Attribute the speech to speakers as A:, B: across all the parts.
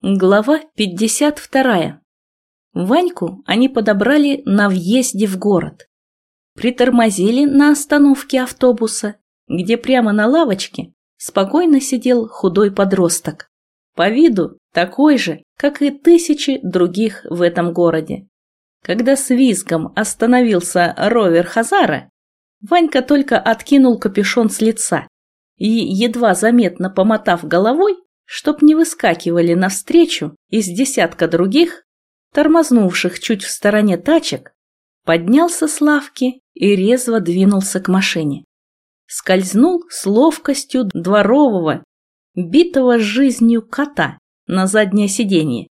A: Глава 52. Ваньку они подобрали на въезде в город. Притормозили на остановке автобуса, где прямо на лавочке спокойно сидел худой подросток. По виду такой же, как и тысячи других в этом городе. Когда с визгом остановился ровер Хазара, Ванька только откинул капюшон с лица и, едва заметно помотав головой, чтоб не выскакивали навстречу из десятка других, тормознувших чуть в стороне тачек, поднялся с лавки и резво двинулся к машине. Скользнул с ловкостью дворового, битого жизнью кота на заднее сиденье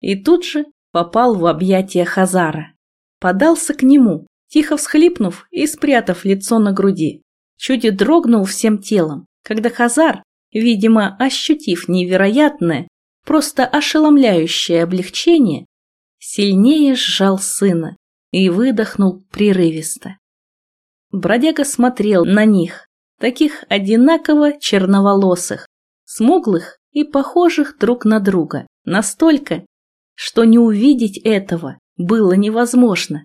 A: и тут же попал в объятия Хазара. Подался к нему, тихо всхлипнув и спрятав лицо на груди. Чуть дрогнул всем телом, когда Хазар, видимо, ощутив невероятное, просто ошеломляющее облегчение, сильнее сжал сына и выдохнул прерывисто. Бродяга смотрел на них, таких одинаково черноволосых, смуглых и похожих друг на друга, настолько, что не увидеть этого было невозможно.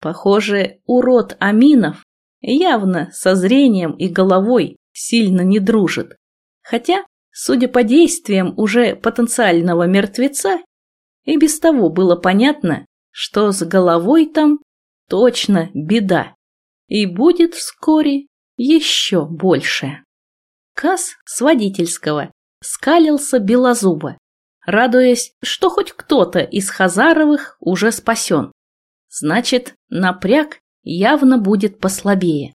A: Похоже, урод Аминов явно со зрением и головой сильно не дружит. Хотя, судя по действиям уже потенциального мертвеца, и без того было понятно, что с головой там точно беда. И будет вскоре еще больше. Кас с водительского скалился белозубо, радуясь, что хоть кто-то из Хазаровых уже спасен. Значит, напряг явно будет послабее.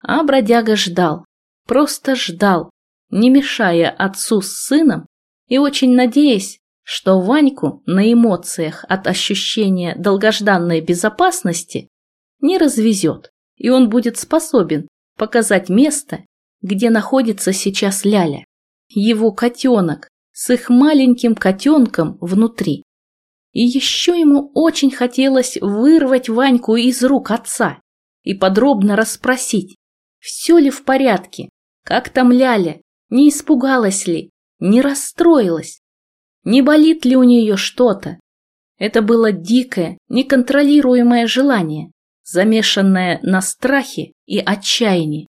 A: А бродяга ждал, просто ждал, не мешая отцу с сыном и очень надеясь, что Ваньку на эмоциях от ощущения долгожданной безопасности не развезет, и он будет способен показать место, где находится сейчас Ляля, его котенок с их маленьким котенком внутри. И еще ему очень хотелось вырвать Ваньку из рук отца и подробно расспросить, все ли в порядке, как там Ляля, не испугалась ли? Не расстроилась? Не болит ли у нее что-то? Это было дикое, неконтролируемое желание, замешанное на страхе и отчаянии.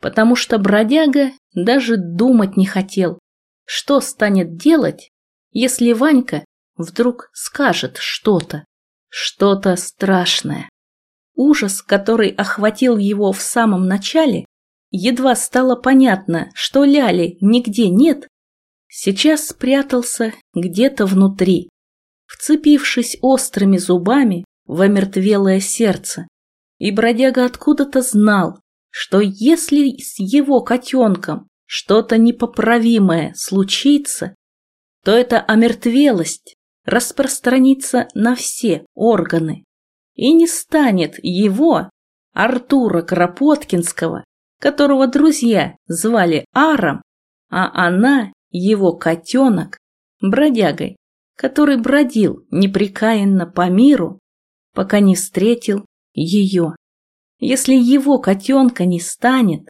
A: Потому что бродяга даже думать не хотел, что станет делать, если Ванька вдруг скажет что-то, что-то страшное. Ужас, который охватил его в самом начале, едва стало понятно, что Ляли нигде нет, сейчас спрятался где-то внутри, вцепившись острыми зубами в омертвелое сердце. И бродяга откуда-то знал, что если с его котенком что-то непоправимое случится, то эта омертвелость распространится на все органы и не станет его, Артура Кропоткинского, которого друзья звали Аром, а она, его котенок, бродягой, который бродил непрекаянно по миру, пока не встретил ее. Если его котенка не станет,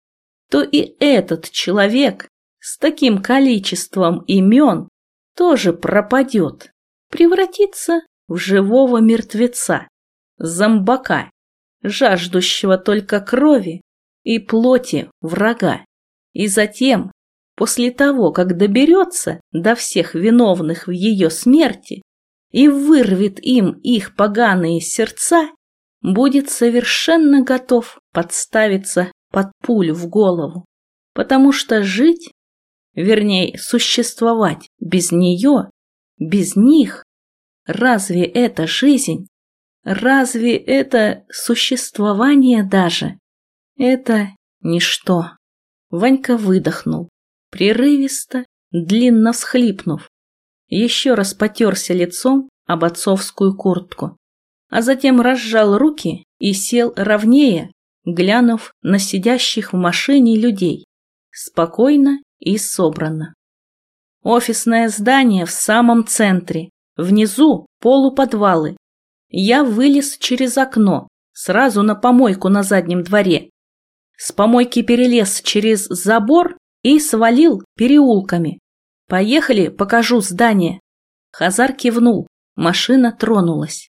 A: то и этот человек с таким количеством имен тоже пропадет, превратится в живого мертвеца, зомбака, жаждущего только крови и плоти врага. И затем, после того, как доберется до всех виновных в ее смерти и вырвет им их поганые сердца, будет совершенно готов подставиться под пулю в голову, потому что жить, вернее, существовать без нее, без них, разве это жизнь? Разве это существование даже? Это ничто. Ванька выдохнул, прерывисто, длинно всхлипнув. Еще раз потерся лицом об отцовскую куртку, а затем разжал руки и сел ровнее, глянув на сидящих в машине людей, спокойно и собранно. Офисное здание в самом центре, внизу полуподвалы. Я вылез через окно, сразу на помойку на заднем дворе, с помойки перелез через забор и свалил переулками. Поехали, покажу здание. Хазар кивнул, машина тронулась.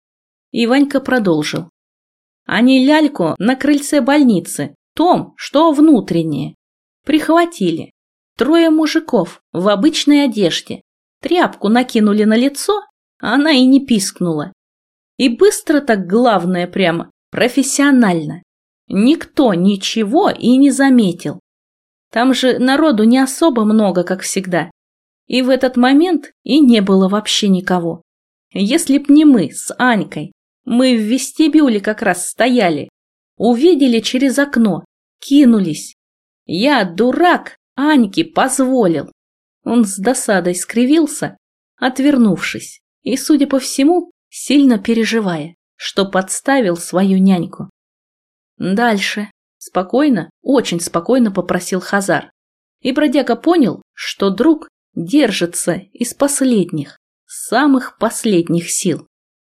A: И Ванька продолжил. Они ляльку на крыльце больницы, том, что внутреннее. Прихватили. Трое мужиков в обычной одежде. Тряпку накинули на лицо, а она и не пискнула. И быстро так главное прямо, профессионально. Никто ничего и не заметил. Там же народу не особо много, как всегда. И в этот момент и не было вообще никого. Если б не мы с Анькой, мы в вестибюле как раз стояли, увидели через окно, кинулись. Я, дурак, Аньке позволил. Он с досадой скривился, отвернувшись, и, судя по всему, сильно переживая, что подставил свою няньку. Дальше. Спокойно, очень спокойно попросил Хазар. И бродяга понял, что друг держится из последних, самых последних сил.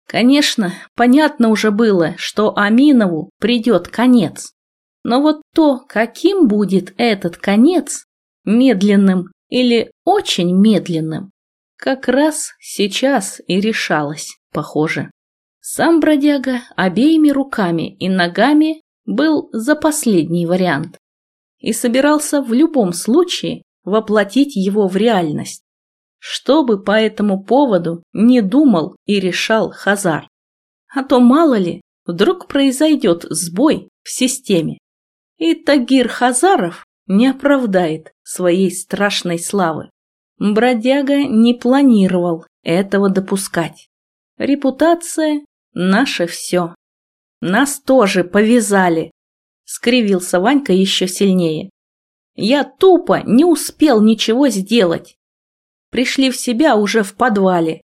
A: Конечно, понятно уже было, что Аминову придет конец. Но вот то, каким будет этот конец, медленным или очень медленным, как раз сейчас и решалось, похоже. Сам бродяга обеими руками и ногами был за последний вариант и собирался в любом случае воплотить его в реальность. Что бы по этому поводу не думал и решал Хазар. А то мало ли, вдруг произойдет сбой в системе. И Тагир Хазаров не оправдает своей страшной славы. Бродяга не планировал этого допускать. Репутация – наше все. Нас тоже повязали, скривился Ванька еще сильнее. Я тупо не успел ничего сделать. Пришли в себя уже в подвале.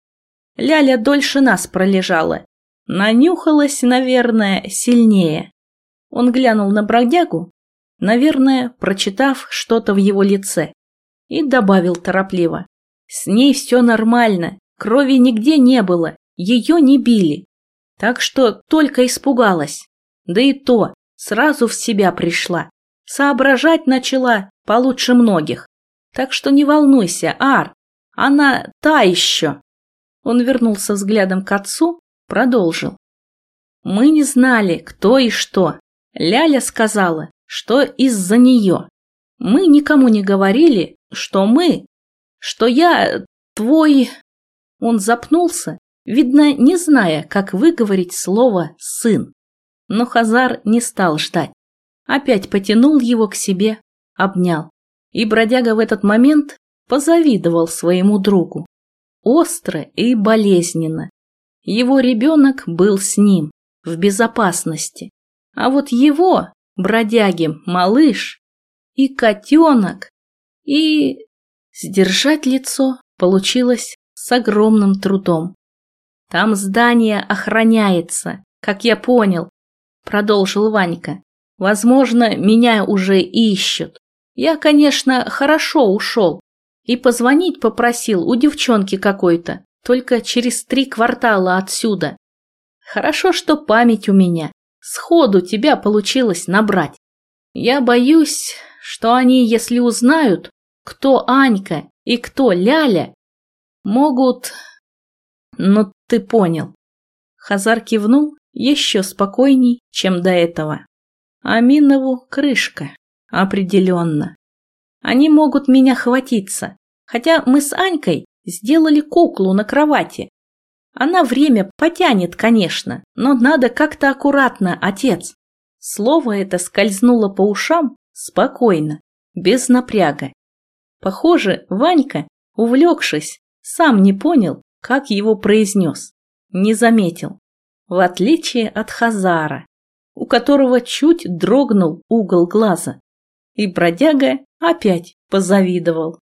A: Ляля дольше нас пролежала. Нанюхалась, наверное, сильнее. Он глянул на бродягу, наверное, прочитав что-то в его лице, и добавил торопливо. С ней все нормально, крови нигде не было, ее не били. Так что только испугалась. Да и то, сразу в себя пришла. Соображать начала получше многих. Так что не волнуйся, Ар, она та еще. Он вернулся взглядом к отцу, продолжил. Мы не знали, кто и что. Ляля сказала, что из-за нее. Мы никому не говорили, что мы, что я твой... Он запнулся, видно, не зная, как выговорить слово «сын». Но Хазар не стал ждать опять потянул его к себе, обнял. И бродяга в этот момент позавидовал своему другу. Остро и болезненно. Его ребенок был с ним, в безопасности. А вот его, бродяги, малыш, и котенок, и... Сдержать лицо получилось с огромным трудом. Там здание охраняется, как я понял, продолжил Ванька. Возможно, меня уже ищут. Я, конечно, хорошо ушел. И позвонить попросил у девчонки какой-то, только через три квартала отсюда. Хорошо, что память у меня. Сходу тебя получилось набрать. Я боюсь, что они, если узнают, кто Анька и кто Ляля, могут... Ну, ты понял. Хазар кивнул еще спокойней, чем до этого. Аминову крышка. Определенно. Они могут меня хватиться. Хотя мы с Анькой сделали куклу на кровати. Она время потянет, конечно, но надо как-то аккуратно, отец. Слово это скользнуло по ушам спокойно, без напряга. Похоже, Ванька, увлекшись, сам не понял, как его произнес. Не заметил. В отличие от Хазара, у которого чуть дрогнул угол глаза. И бродяга опять позавидовал.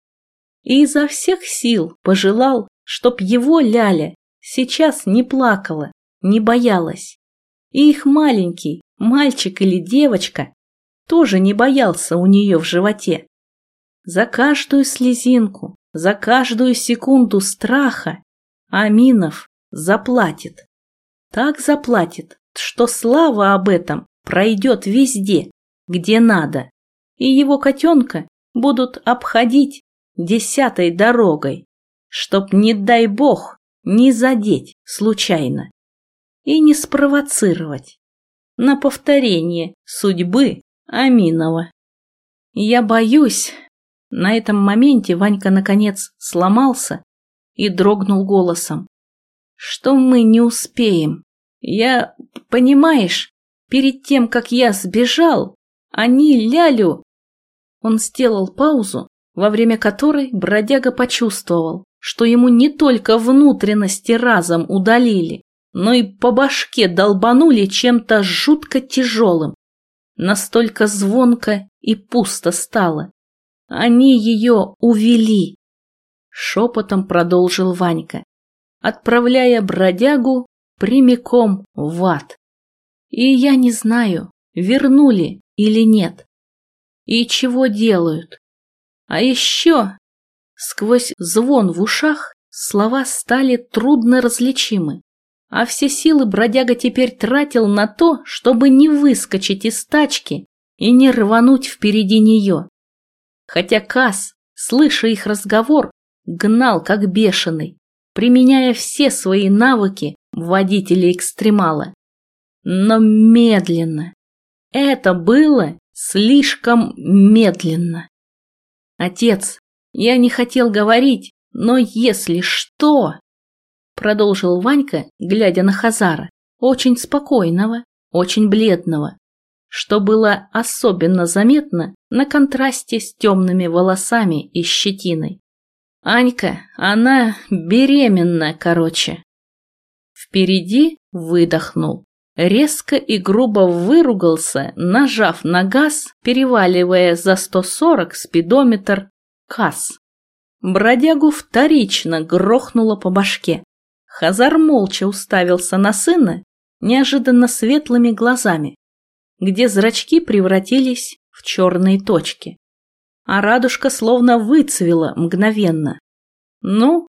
A: И изо всех сил пожелал, чтоб его Ляля сейчас не плакала, не боялась. И их маленький, мальчик или девочка, тоже не боялся у нее в животе. За каждую слезинку, за каждую секунду страха Аминов заплатит. Так заплатит, что слава об этом пройдет везде, где надо, и его котенка будут обходить десятой дорогой, чтоб, не дай бог, не задеть случайно и не спровоцировать на повторение судьбы Аминова. Я боюсь... На этом моменте Ванька наконец сломался и дрогнул голосом. Что мы не успеем? Я, понимаешь, перед тем, как я сбежал, они Лялю... Он сделал паузу, во время которой бродяга почувствовал, что ему не только внутренности разом удалили, но и по башке долбанули чем-то жутко тяжелым. Настолько звонко и пусто стало. Они ее увели. Шепотом продолжил Ванька, отправляя бродягу прямиком в ад. И я не знаю, вернули или нет. И чего делают. А еще сквозь звон в ушах слова стали трудно различимы а все силы бродяга теперь тратил на то, чтобы не выскочить из тачки и не рвануть впереди нее. Хотя Кас, слыша их разговор, гнал как бешеный, применяя все свои навыки водителя-экстремала. Но медленно. Это было слишком медленно. Отец, я не хотел говорить, но если что продолжил Ванька, глядя на Хазара, очень спокойного, очень бледного, что было особенно заметно на контрасте с темными волосами и щетиной. Анька, она беременна, короче. Впереди выдохнул. Резко и грубо выругался, нажав на газ, переваливая за 140 спидометр КАС. Бродягу вторично грохнуло по башке. Хазар молча уставился на сына неожиданно светлыми глазами, где зрачки превратились в черные точки, а радужка словно выцвела мгновенно. Ну,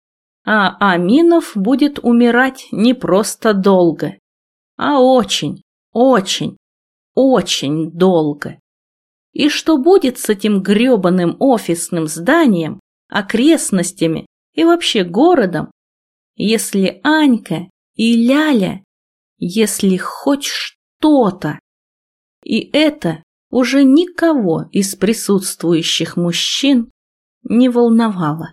A: а Аминов будет умирать не просто долго, а очень, очень, очень долго. И что будет с этим грёбаным офисным зданием, окрестностями и вообще городом, если Анька и Ляля, если хоть что-то. И это уже никого из присутствующих мужчин не волновало.